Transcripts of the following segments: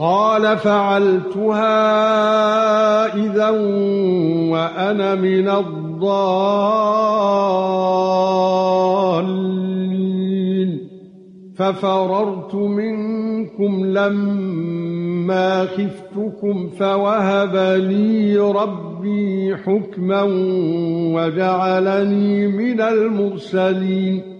قال فعلتها إذا وأنا من الضالين. ففررت منكم لما خفتكم فوهب لي ربي حكما وجعلني من المرسلين.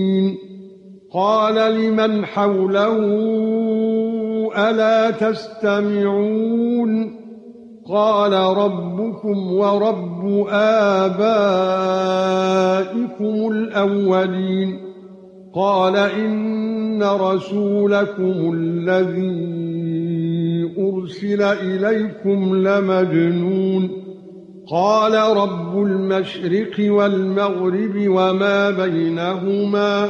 قال لمن حوله ألا تستمعون؟ قال ربكم ورب آبائكم الأولين. قال إن رسولكم الذي أرسل إليكم لمجنون. قال رب المشرق والمغرب وما بينهما.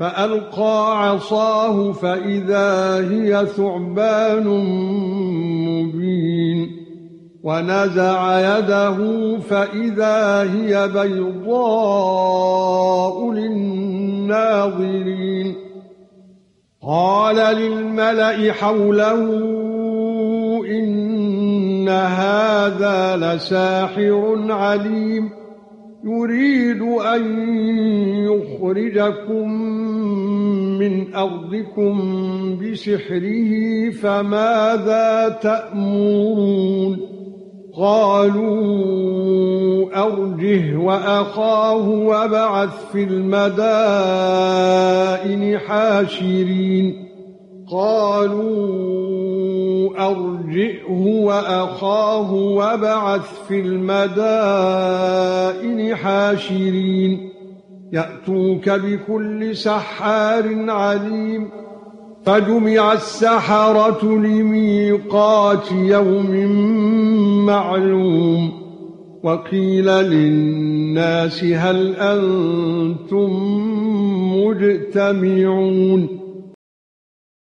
فألقى عصاه فإذا هي ثعبان مبين ونزع يده فإذا هي بيضاء للناظرين قال للملأ حوله إن هذا لساحر عليم يريد أن يخرجكم من أرضكم بسحره فماذا تأمرون؟ قالوا أرجه وأخاه وابعث في المدائن حاشرين. قالوا أرجئه وأخاه وابعث في المدائن حاشرين. يأتوك بكل سحار عليم. فجمع السحرة لميقات يوم معلوم. وقيل للناس هل أنتم مجتمعون؟